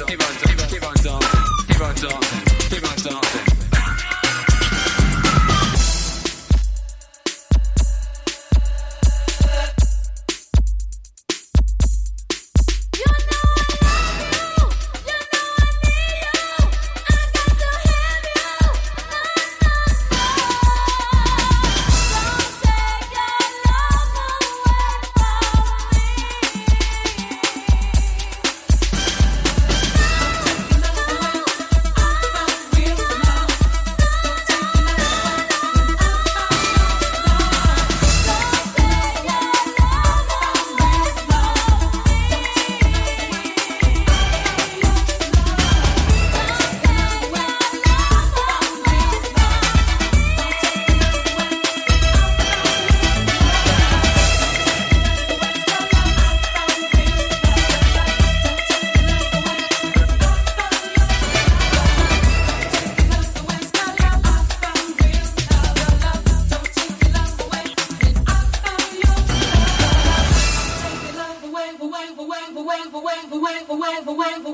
runs on. wave, wave, wave, wave, wave,